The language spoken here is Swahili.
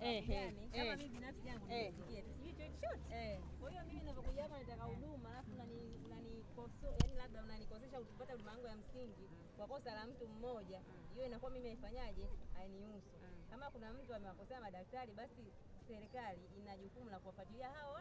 Eh, eh, Kama eh. mimi binafsi yangu eh. Kwa hiyo mimi ninapokuja hapa nataka huduma alafu unani- yaani labda unanikosesha kupata huduma yangu ya msingi kwa kosa la mtu mmoja, hiyo inakuwa mimi haifanyaje, hainihusu. Mm. Kama kuna mtu amewakosea madaktari, basi serikali ina jukumu la kuwafuatilia hao